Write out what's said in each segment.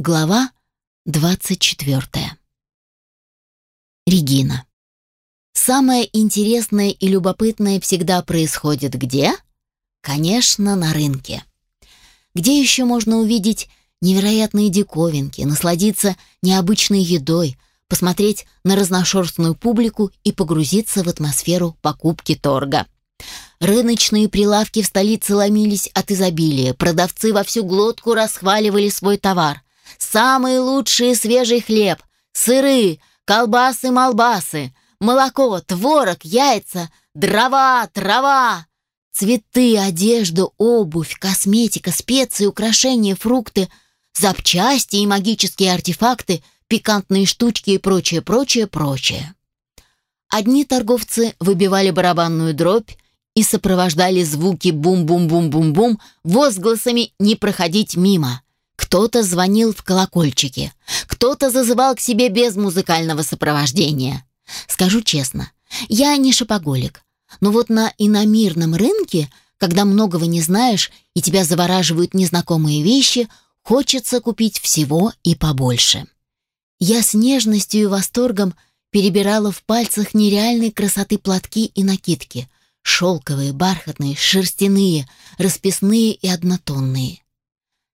Глава 24. Регина. Самое интересное и любопытное всегда происходит где? Конечно, на рынке. Где еще можно увидеть невероятные диковинки, насладиться необычной едой, посмотреть на разношерстную публику и погрузиться в атмосферу покупки торга. Рыночные прилавки в столице ломились от изобилия, продавцы во всю глотку расхваливали свой товар – Самый лучший свежий хлеб, сыры, колбасы-малбасы, молоко, творог, яйца, дрова, трава, цветы, одежда, обувь, косметика, специи, украшения, фрукты, запчасти и магические артефакты, пикантные штучки и прочее, прочее, прочее. Одни торговцы выбивали барабанную дробь и сопровождали звуки бум-бум-бум-бум-бум возгласами «не проходить мимо», кто-то звонил в колокольчики, кто-то зазывал к себе без музыкального сопровождения. Скажу честно, я не шопоголик, но вот на иномирном рынке, когда многого не знаешь и тебя завораживают незнакомые вещи, хочется купить всего и побольше. Я с нежностью и восторгом перебирала в пальцах нереальной красоты платки и накидки, шелковые, бархатные, шерстяные, расписные и однотонные.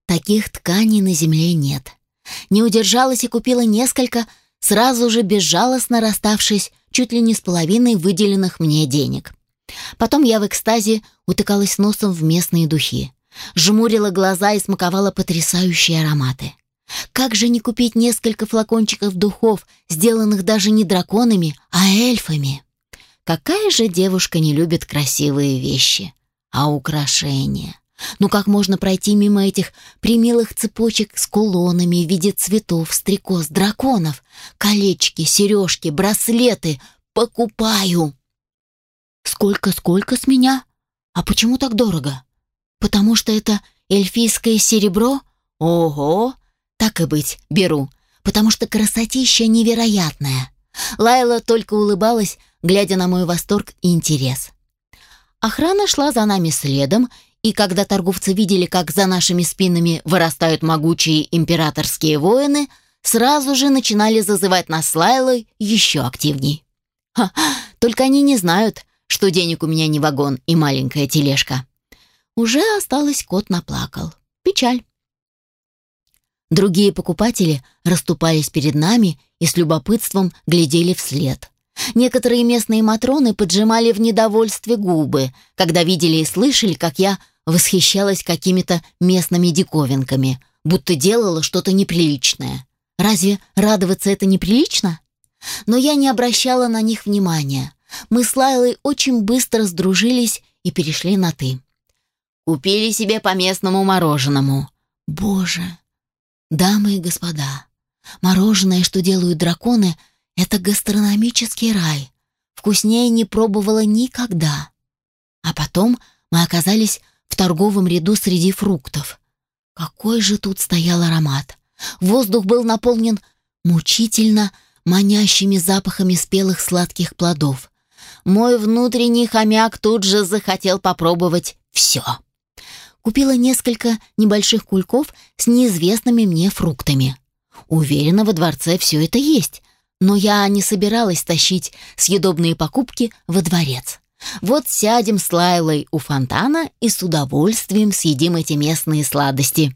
Таких тканей на земле нет. Не удержалась и купила несколько, сразу же безжалостно расставшись чуть ли не с половиной выделенных мне денег. Потом я в экстазе утыкалась носом в местные духи, жмурила глаза и смаковала потрясающие ароматы. Как же не купить несколько флакончиков духов, сделанных даже не драконами, а эльфами? Какая же девушка не любит красивые вещи? А украшения? Ну как можно пройти мимо этих примилых цепочек с кулонами в виде цветов, стрекоз, драконов? Колечки, сережки, браслеты. Покупаю. Сколько-сколько с меня? А почему так дорого? Потому что это эльфийское серебро? Ого! Так и быть, беру. Потому что красотища невероятная. Лайла только улыбалась, глядя на мой восторг и интерес. Охрана шла за нами следом и когда торговцы видели, как за нашими спинами вырастают могучие императорские воины, сразу же начинали зазывать нас с Лайлой еще активней. Ха, только они не знают, что денег у меня не вагон и маленькая тележка. Уже осталось кот наплакал. Печаль. Другие покупатели расступались перед нами и с любопытством глядели вслед. Некоторые местные матроны поджимали в недовольстве губы, когда видели и слышали, как я восхищалась какими-то местными диковинками, будто делала что-то неприличное. Разве радоваться это неприлично? Но я не обращала на них внимания. Мы с Лайлой очень быстро сдружились и перешли на «ты». Купили себе по местному мороженому. Боже! Дамы и господа, мороженое, что делают драконы, это гастрономический рай. Вкуснее не пробовала никогда. А потом мы оказались в торговом ряду среди фруктов. Какой же тут стоял аромат! Воздух был наполнен мучительно манящими запахами спелых сладких плодов. Мой внутренний хомяк тут же захотел попробовать все. Купила несколько небольших кульков с неизвестными мне фруктами. Уверена, во дворце все это есть, но я не собиралась тащить съедобные покупки во дворец. Вот сядем с Лайлой у фонтана и с удовольствием съедим эти местные сладости.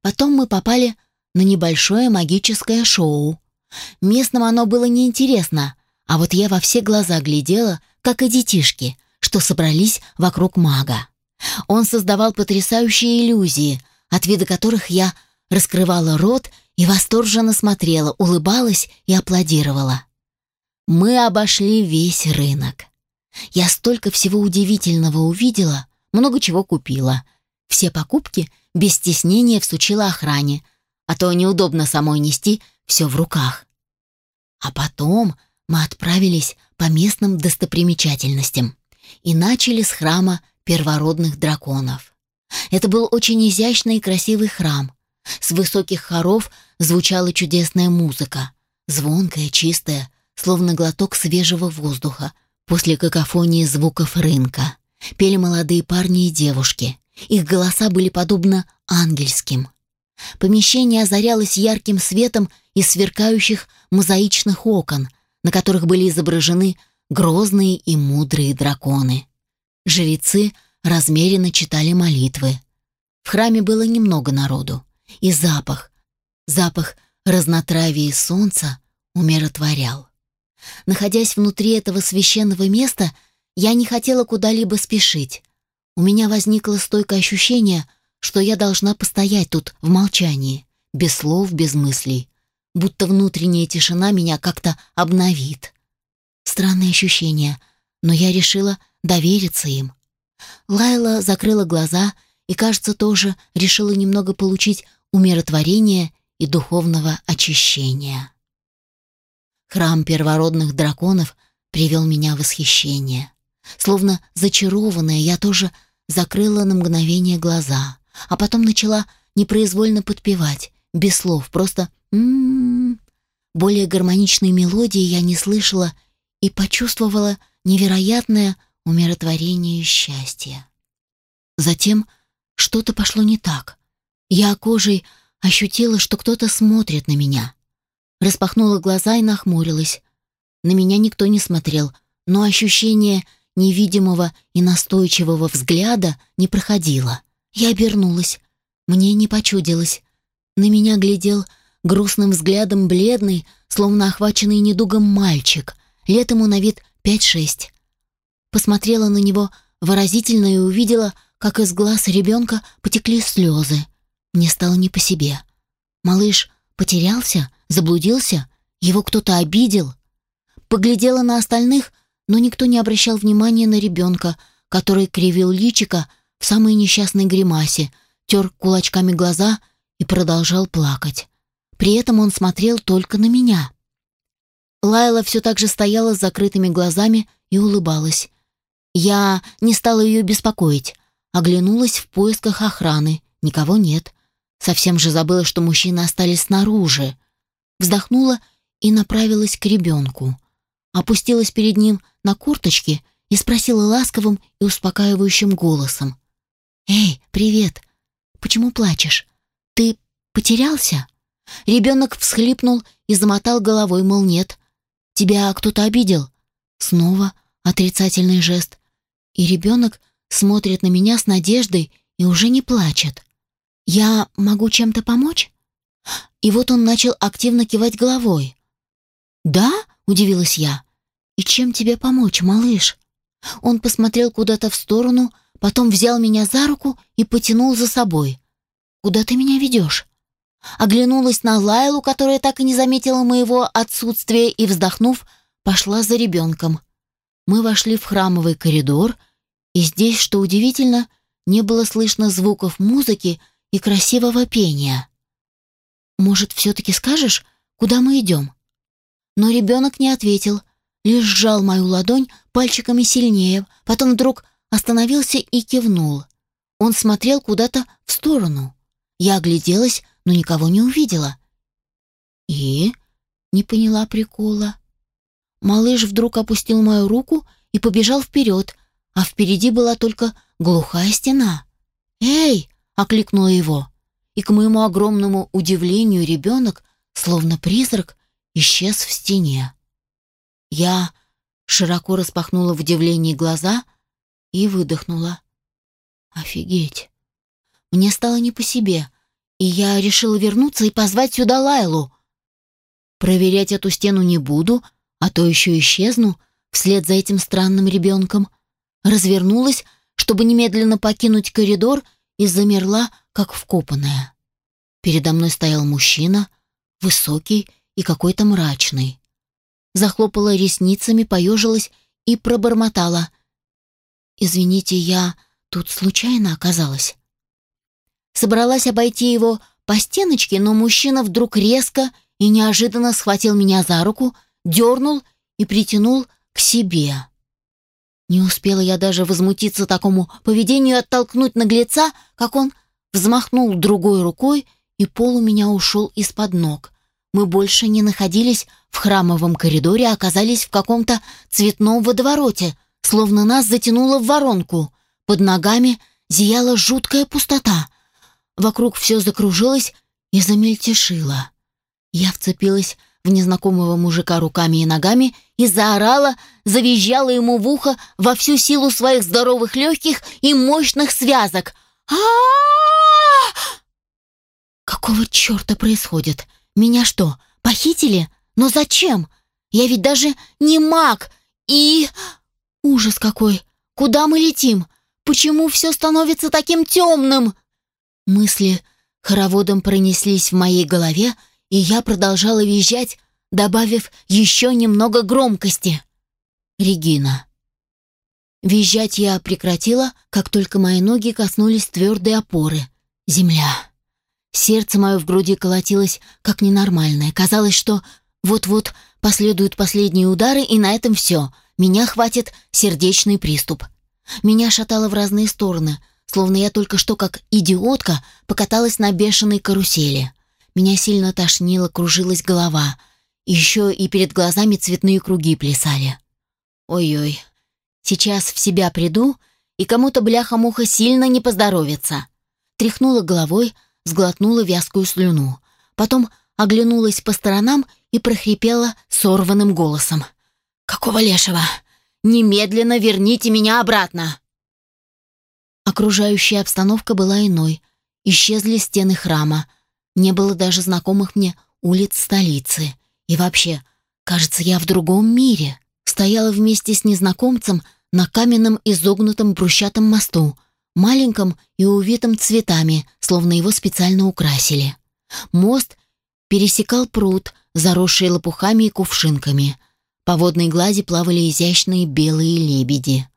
Потом мы попали на небольшое магическое шоу. Местным оно было неинтересно, а вот я во все глаза глядела, как и детишки, что собрались вокруг мага. Он создавал потрясающие иллюзии, от вида которых я раскрывала рот и восторженно смотрела, улыбалась и аплодировала. Мы обошли весь рынок. Я столько всего удивительного увидела, много чего купила. Все покупки без стеснения всучила охране, а то неудобно самой нести все в руках. А потом мы отправились по местным достопримечательностям и начали с храма первородных драконов. Это был очень изящный и красивый храм. С высоких хоров звучала чудесная музыка, звонкая, чистая, словно глоток свежего воздуха, После какофонии звуков рынка пели молодые парни и девушки. Их голоса были подобно ангельским. Помещение озарялось ярким светом из сверкающих мозаичных окон, на которых были изображены грозные и мудрые драконы. Жрецы размеренно читали молитвы. В храме было немного народу, и запах, запах разнотравия и солнца умиротворял. Находясь внутри этого священного места, я не хотела куда-либо спешить. У меня возникло стойкое ощущение, что я должна постоять тут в молчании, без слов, без мыслей, будто внутренняя тишина меня как-то обновит. Странное ощущение, но я решила довериться им. Лайла закрыла глаза и, кажется, тоже решила немного получить умиротворение и духовного очищения. Храм первородных драконов привел меня в восхищение. Словно зачарованная, я тоже закрыла на мгновение глаза, а потом начала непроизвольно подпевать, без слов, просто м-м-м. Более гармоничной мелодии я не слышала и почувствовала невероятное умиротворение и счастье. Затем что-то пошло не так. Я кожей ощутила, что кто-то смотрит на меня. Распахнула глаза и нахмурилась. На меня никто не смотрел, но ощущение невидимого и настойчивого взгляда не проходило. Я обернулась. Мне не почудилось. На меня глядел грустным взглядом бледный, словно охваченный недугом мальчик, лет ему на вид пять-шесть. Посмотрела на него выразительно и увидела, как из глаз ребенка потекли слезы. Мне стало не по себе. Малыш потерялся, заблудился, его кто-то обидел. Поглядела на остальных, но никто не обращал внимания на ребенка, который кривил личика в самой несчастной гримасе, тер кулачками глаза и продолжал плакать. При этом он смотрел только на меня. Лайла все так же стояла с закрытыми глазами и улыбалась. Я не стала ее беспокоить. Оглянулась в поисках охраны. Никого нет. Совсем же забыла, что мужчины остались снаружи. Вздохнула и направилась к ребенку. Опустилась перед ним на курточке и спросила ласковым и успокаивающим голосом. «Эй, привет! Почему плачешь? Ты потерялся?» Ребенок всхлипнул и замотал головой, мол, нет. «Тебя кто-то обидел?» Снова отрицательный жест. И ребенок смотрит на меня с надеждой и уже не плачет. «Я могу чем-то помочь?» И вот он начал активно кивать головой. «Да?» — удивилась я. «И чем тебе помочь, малыш?» Он посмотрел куда-то в сторону, потом взял меня за руку и потянул за собой. «Куда ты меня ведешь?» Оглянулась на Лайлу, которая так и не заметила моего отсутствия, и, вздохнув, пошла за ребенком. Мы вошли в храмовый коридор, и здесь, что удивительно, не было слышно звуков музыки и красивого пения. «Может, все-таки скажешь, куда мы идем?» Но ребенок не ответил, лишь сжал мою ладонь пальчиками сильнее, потом вдруг остановился и кивнул. Он смотрел куда-то в сторону. Я огляделась, но никого не увидела. И не поняла прикола. Малыш вдруг опустил мою руку и побежал вперед, а впереди была только глухая стена. «Эй!» — окликнула его. И к моему огромному удивлению ребенок, словно призрак, исчез в стене. Я широко распахнула в удивлении глаза и выдохнула. «Офигеть!» Мне стало не по себе и я решила вернуться и позвать сюда Лайлу. Проверять эту стену не буду, а то еще исчезну вслед за этим странным ребенком. Развернулась, чтобы немедленно покинуть коридор, и замерла, как вкопанная. Передо мной стоял мужчина, высокий и какой-то мрачный. Захлопала ресницами, поежилась и пробормотала. «Извините, я тут случайно оказалась». Собралась обойти его по стеночке, но мужчина вдруг резко и неожиданно схватил меня за руку, дернул и притянул к себе. Не успела я даже возмутиться такому поведению оттолкнуть наглеца, как он взмахнул другой рукой, и пол у меня ушел из-под ног. Мы больше не находились в храмовом коридоре, а оказались в каком-то цветном водовороте, словно нас затянуло в воронку. Под ногами зияла жуткая пустота. Вокруг все закружилось, и замельтешила. Я вцепилась в незнакомого мужика руками и ногами и заорала, завизжала ему в ухо во всю силу своих здоровых легких и мощных связок. а Какого черта происходит? Меня что, похитили? Но зачем? Я ведь даже не маг. И... Ужас какой! Куда мы летим? Почему все становится таким темным? Мысли хороводом пронеслись в моей голове, и я продолжала визжать, добавив еще немного громкости. Регина. Визжать я прекратила, как только мои ноги коснулись твердой опоры. Земля. Сердце мое в груди колотилось, как ненормальное. Казалось, что вот-вот последуют последние удары, и на этом все. Меня хватит сердечный приступ. Меня шатало в разные стороны, словно я только что, как идиотка, покаталась на бешеной карусели. Меня сильно тошнило, кружилась голова. Еще и перед глазами цветные круги плясали. Ой-ой, сейчас в себя приду, и кому-то бляха-муха сильно не поздоровится. Тряхнула головой, сглотнула вязкую слюну. Потом оглянулась по сторонам и прохрипела сорванным голосом. «Какого лешего? Немедленно верните меня обратно!» Окружающая обстановка была иной. Исчезли стены храма. Не было даже знакомых мне улиц столицы. И вообще, кажется, я в другом мире. Стояла вместе с незнакомцем на каменном изогнутом брусчатом мосту, маленьком и увитом цветами, словно его специально украсили. Мост пересекал пруд, заросший лопухами и кувшинками. По водной глади плавали изящные белые лебеди.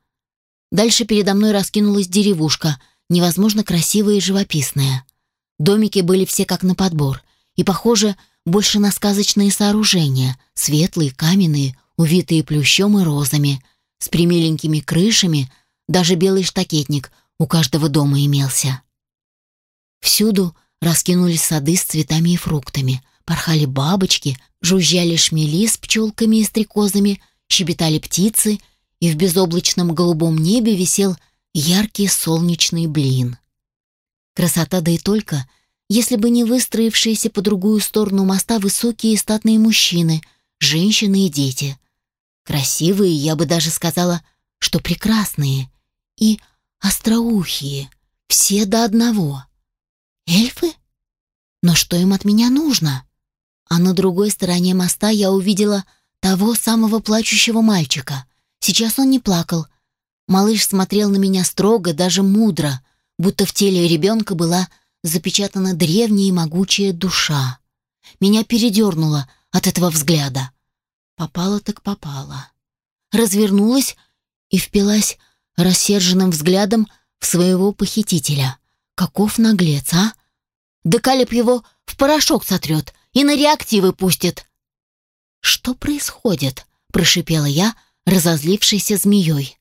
Дальше передо мной раскинулась деревушка, невозможно красивая и живописная. Домики были все как на подбор, и, похоже, больше на сказочные сооружения, светлые, каменные, увитые плющом и розами, с примиленькими крышами, даже белый штакетник у каждого дома имелся. Всюду раскинулись сады с цветами и фруктами, порхали бабочки, жужжали шмели с пчелками и стрекозами, щебетали птицы, и в безоблачном голубом небе висел яркий солнечный блин. Красота да и только, если бы не выстроившиеся по другую сторону моста высокие и статные мужчины, женщины и дети. Красивые, я бы даже сказала, что прекрасные. И остроухие, все до одного. Эльфы? Но что им от меня нужно? А на другой стороне моста я увидела того самого плачущего мальчика. Сейчас он не плакал. Малыш смотрел на меня строго, даже мудро, будто в теле ребенка была запечатана древняя и могучая душа. Меня передернуло от этого взгляда. Попала так попала. Развернулась и впилась рассерженным взглядом в своего похитителя. Каков наглец, а? Да Калеб его в порошок сотрет и на реактивы пустит. «Что происходит?» — прошипела я, разозлившейся змеей.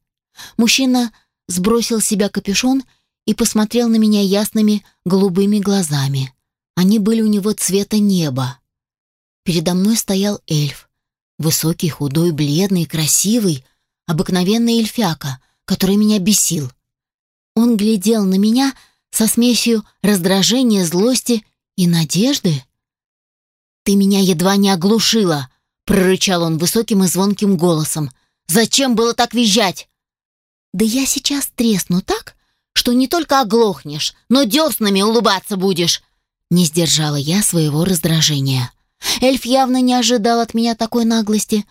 Мужчина сбросил с себя капюшон и посмотрел на меня ясными голубыми глазами. Они были у него цвета неба. Передо мной стоял эльф. Высокий, худой, бледный, красивый, обыкновенный эльфяка, который меня бесил. Он глядел на меня со смесью раздражения, злости и надежды. «Ты меня едва не оглушила!» — прорычал он высоким и звонким голосом. «Зачем было так визжать?» «Да я сейчас тресну так, что не только оглохнешь, но дёснами улыбаться будешь!» Не сдержала я своего раздражения. Эльф явно не ожидал от меня такой наглости.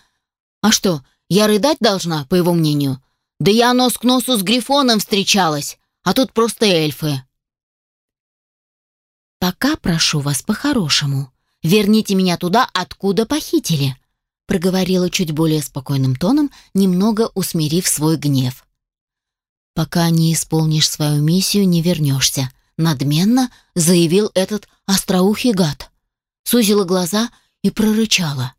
«А что, я рыдать должна, по его мнению? Да я нос к носу с Грифоном встречалась, а тут просто эльфы. Пока прошу вас по-хорошему. Верните меня туда, откуда похитили, проговорила чуть более спокойным тоном, немного усмирив свой гнев. Пока не исполнишь свою миссию, не вернешься, надменно заявил этот остроухий гад. Сузила глаза и прорычала.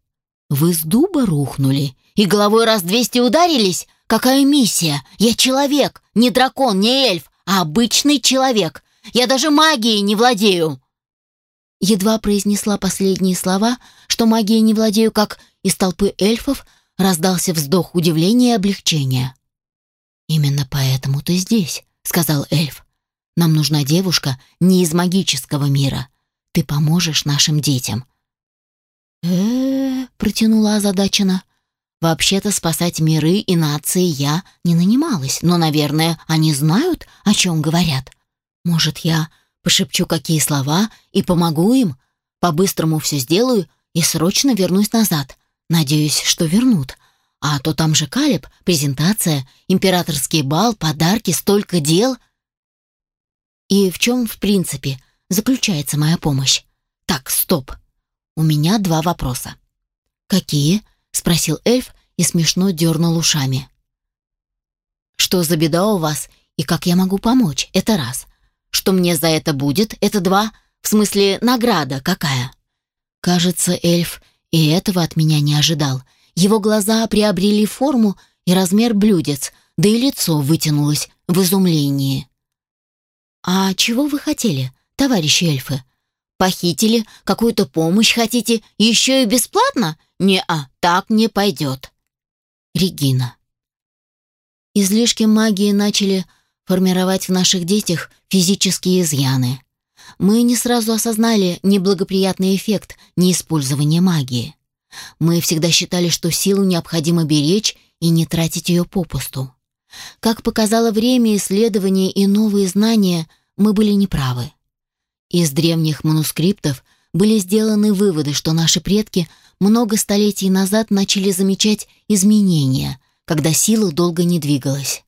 Вы с дуба рухнули и головой раз двести ударились? Какая миссия? Я человек, не дракон, не эльф, а обычный человек. Я даже магией не владею. Едва произнесла последние слова, что магией не владею, как из толпы эльфов раздался вздох удивления и облегчения. «Именно поэтому ты здесь», — сказал эльф. «Нам нужна девушка не из магического мира. ты поможешь нашим детям. э протянула озадаченно. Вообще-то спасать миры и нации я не нанималась, но, наверное, они знают, о чем говорят. Может, я пошепчу какие слова и помогу им, по-быстрому все сделаю и срочно вернусь назад. Надеюсь, что вернут. А то там же Калеб, презентация, императорский бал, подарки, столько дел. И в чем, в принципе, заключается моя помощь? Так, стоп. У меня два вопроса. Какие? спросил эльф и смешно дернул ушами. Что за беда у вас и как я могу помочь? Это раз. Что мне за это будет? Это два. В смысле, награда какая? Кажется, эльф и этого от меня не ожидал. Его глаза приобрели форму и размер блюдец, да и лицо вытянулось в изумлении. «А чего вы хотели, товарищи эльфы? Похитили, какую-то помощь хотите, еще и бесплатно? Не-а, так не пойдет». Регина. Излишки магии начали формировать в наших детях физические изъяны. Мы не сразу осознали неблагоприятный эффект неиспользования магии. Мы всегда считали, что силу необходимо беречь и не тратить ее попусту. Как показало время, исследования и новые знания, мы были неправы. Из древних манускриптов были сделаны выводы, что наши предки много столетий назад начали замечать изменения, когда сила долго не двигалась.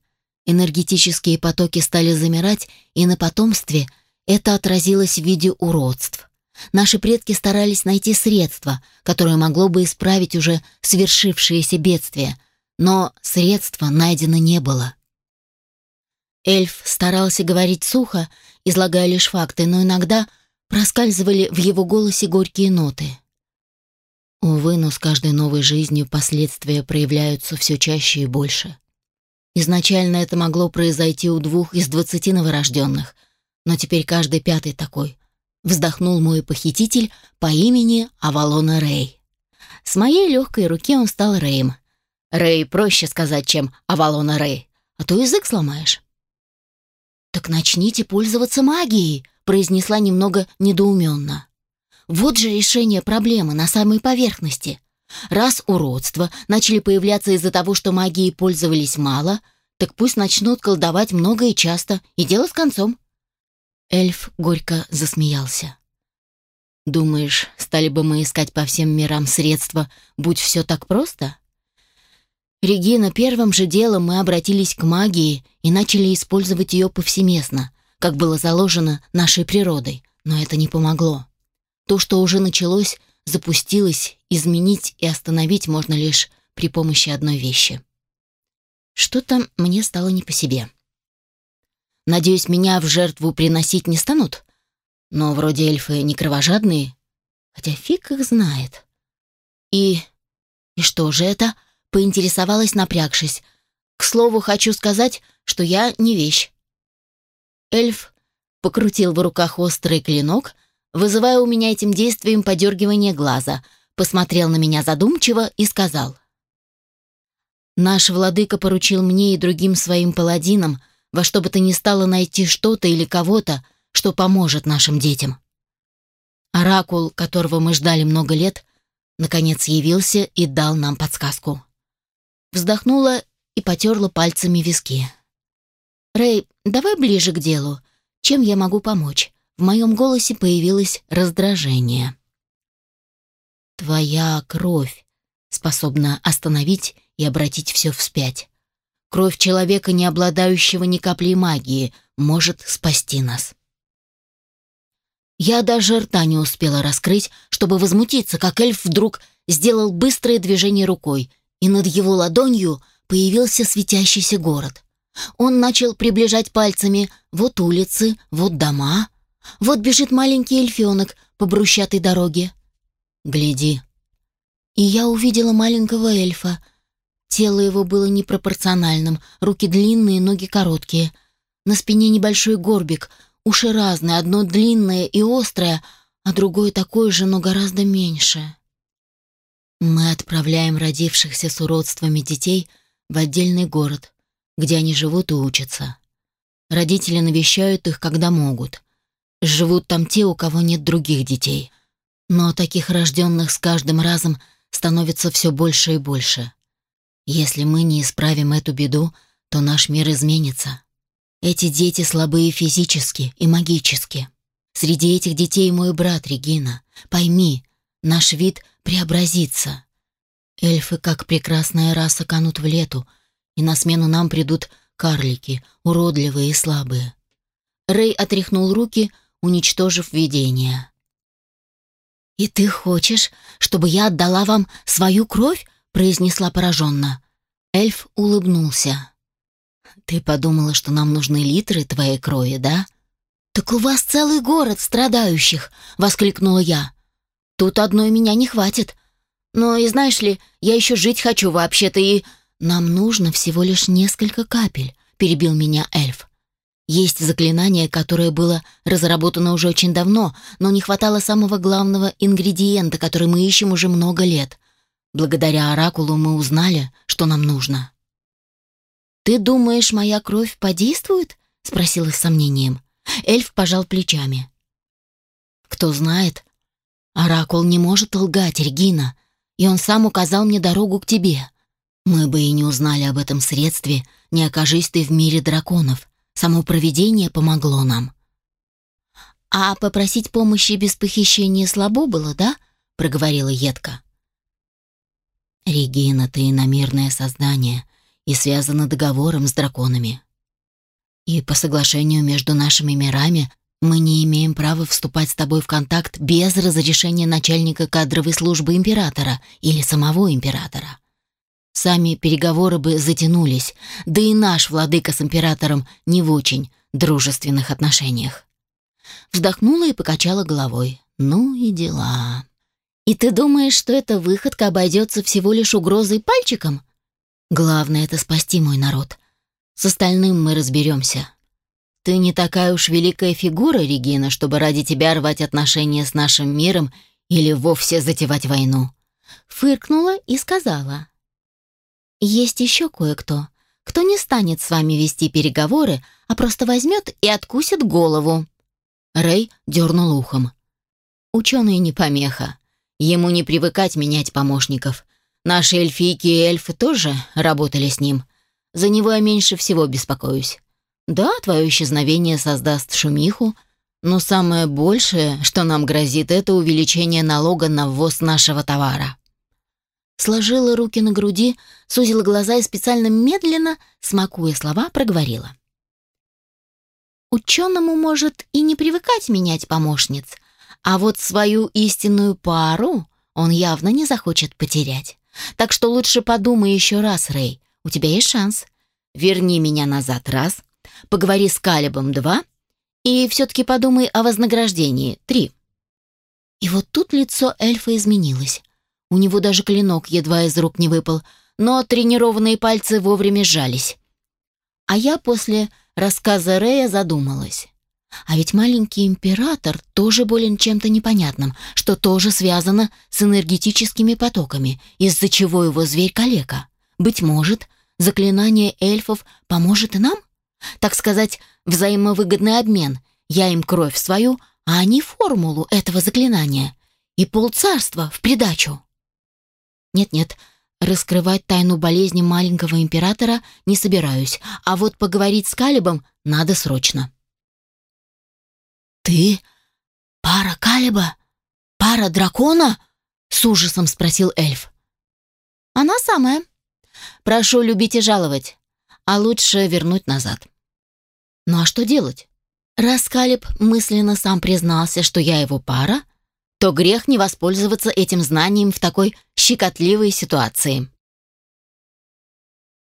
Энергетические потоки стали замирать, и на потомстве это отразилось в виде уродств. Наши предки старались найти средство, которое могло бы исправить уже свершившееся бедствие, но средства найдено не было. Эльф старался говорить сухо, излагая лишь факты, но иногда проскальзывали в его голосе горькие ноты. Увы, но с каждой новой жизнью последствия проявляются все чаще и больше. Изначально это могло произойти у двух из двадцати новорожденных, но теперь каждый пятый такой. Вздохнул мой похититель по имени Авалона Рэй. С моей легкой руки он стал Рэем. Рэй проще сказать, чем Авалона Рэй, а то язык сломаешь. «Так начните пользоваться магией», — произнесла немного недоуменно. Вот же решение проблемы на самой поверхности. Раз уродства начали появляться из-за того, что магией пользовались мало, так пусть начнут колдовать много и часто, и дело с концом. Эльф горько засмеялся. «Думаешь, стали бы мы искать по всем мирам средства, будь все так просто?» Регина, первым же делом мы обратились к магии и начали использовать ее повсеместно, как было заложено нашей природой, но это не помогло. То, что уже началось, запустилось, изменить и остановить можно лишь при помощи одной вещи. Что-то мне стало не по себе. Надеюсь, меня в жертву приносить не станут? Но вроде эльфы не кровожадные, хотя фиг их знает. И... и что же это? Поинтересовалась, напрягшись. К слову, хочу сказать, что я не вещь. Эльф покрутил в руках острый клинок, вызывая у меня этим действием подергивание глаза, посмотрел на меня задумчиво и сказал. «Наш владыка поручил мне и другим своим паладинам во что бы то ни стало найти что-то или кого-то, что поможет нашим детям». Оракул, которого мы ждали много лет, наконец явился и дал нам подсказку. Вздохнула и потерла пальцами виски. «Рэй, давай ближе к делу. Чем я могу помочь? В моем голосе появилось раздражение. «Твоя кровь способна остановить и обратить все вспять. Кровь человека, не обладающего ни каплей магии, может спасти нас». Я даже рта не успела раскрыть, чтобы возмутиться, как эльф вдруг сделал быстрое движение рукой, и над его ладонью появился светящийся город. Он начал приближать пальцами вот улицы, вот дома, вот бежит маленький эльфенок по брусчатой дороге. Гляди. И я увидела маленького эльфа. Тело его было непропорциональным, руки длинные, ноги короткие. На спине небольшой горбик, уши разные, одно длинное и острое, а другое такое же, но гораздо меньше. Мы отправляем родившихся с уродствами детей в отдельный город, где они живут и учатся. Родители навещают их, когда могут. Живут там те, у кого нет других детей. Но таких рожденных с каждым разом становится все больше и больше. Если мы не исправим эту беду, то наш мир изменится. Эти дети слабые физически и магически. Среди этих детей мой брат Регина. Пойми, наш вид преобразится. Эльфы, как прекрасная раса, канут в лету, и на смену нам придут карлики, уродливые и слабые. Рэй отряхнул руки, уничтожив видение. «И ты хочешь, чтобы я отдала вам свою кровь?» Произнесла пораженно. Эльф улыбнулся. «Ты подумала, что нам нужны литры твоей крови, да?» «Так у вас целый город страдающих!» — воскликнула я. «Тут одной меня не хватит. Но и знаешь ли, я еще жить хочу вообще-то и...» «Нам нужно всего лишь несколько капель», — перебил меня эльф. Есть заклинание, которое было разработано уже очень давно, но не хватало самого главного ингредиента, который мы ищем уже много лет. Благодаря оракулу мы узнали, что нам нужно. «Ты думаешь, моя кровь подействует?» — спросила с сомнением. Эльф пожал плечами. «Кто знает. Оракул не может лгать, Регина, и он сам указал мне дорогу к тебе. Мы бы и не узнали об этом средстве, не окажись ты в мире драконов. Само провидение помогло нам». «А попросить помощи без похищения слабо было, да?» — проговорила едко. «Регина, ты иномирное создание и связана договором с драконами. И по соглашению между нашими мирами мы не имеем права вступать с тобой в контакт без разрешения начальника кадровой службы императора или самого императора. Сами переговоры бы затянулись, да и наш владыка с императором не в очень дружественных отношениях. Вздохнула и покачала головой. Ну и дела. И ты думаешь, что эта выходка обойдется всего лишь угрозой пальчиком? Главное — это спасти мой народ. С остальным мы разберемся. Ты не такая уж великая фигура, Регина, чтобы ради тебя рвать отношения с нашим миром или вовсе затевать войну. Фыркнула и сказала. Есть еще кое-кто, кто не станет с вами вести переговоры, а просто возьмет и откусит голову. Рэй дернул ухом. Ученый не помеха. Ему не привыкать менять помощников. Наши эльфийки и эльфы тоже работали с ним. За него я меньше всего беспокоюсь. Да, твое исчезновение создаст шумиху, но самое большее, что нам грозит, это увеличение налога на ввоз нашего товара. Сложила руки на груди, сузила глаза и специально медленно, смакуя слова, проговорила. Ученому может и не привыкать менять помощниц, а вот свою истинную пару он явно не захочет потерять. Так что лучше подумай еще раз, Рэй. У тебя есть шанс. Верни меня назад раз, поговори с Калибом два и все-таки подумай о вознаграждении три. И вот тут лицо эльфа изменилось. У него даже клинок едва из рук не выпал, но тренированные пальцы вовремя сжались. А я после рассказа Рэя задумалась. А ведь маленький император тоже болен чем-то непонятным, что тоже связано с энергетическими потоками, из-за чего его зверь калека. Быть может, заклинание эльфов поможет и нам? Так сказать, взаимовыгодный обмен. Я им кровь свою, а они формулу этого заклинания. И полцарства в придачу. Нет-нет, раскрывать тайну болезни маленького императора не собираюсь, а вот поговорить с Калибом надо срочно. «Ты? Пара Калиба? Пара дракона?» — с ужасом спросил эльф. «Она самая. Прошу любить и жаловать, а лучше вернуть назад». «Ну а что делать? Раз Калиб мысленно сам признался, что я его пара, то грех не воспользоваться этим знанием в такой щекотливой ситуации».